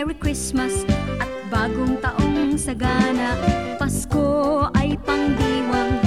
Merry Christmas at bagong taong sagana. Pasko ay pangdiwang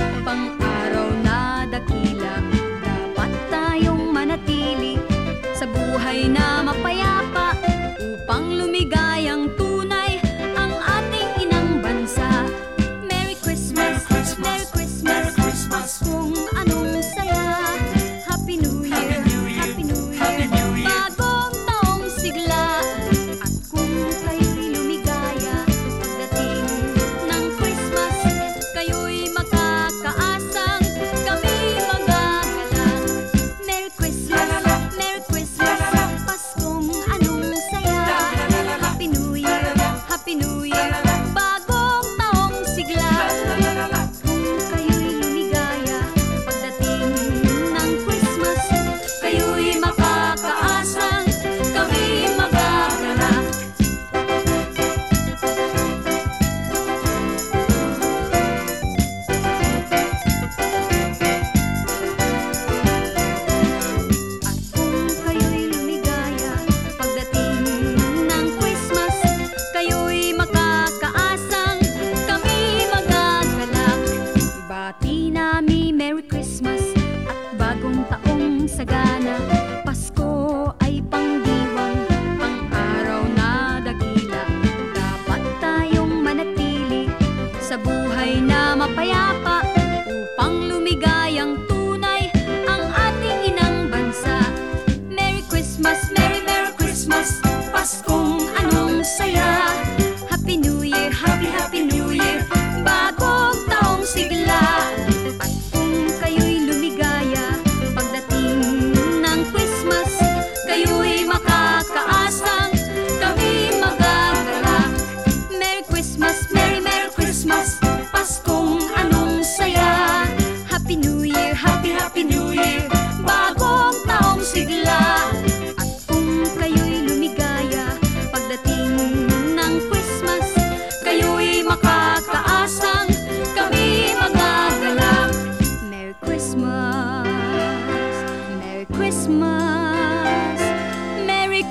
payapa upang lumigay.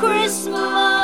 Christmas.